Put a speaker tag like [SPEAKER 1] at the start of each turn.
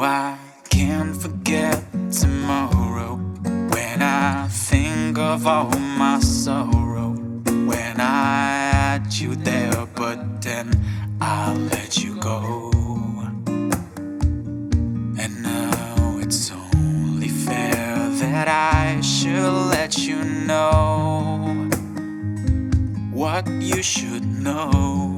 [SPEAKER 1] I can't forget tomorrow when I think of all my sorrow. When I had you there, but then I let you go. And now it's only fair that I should let you know what you should know.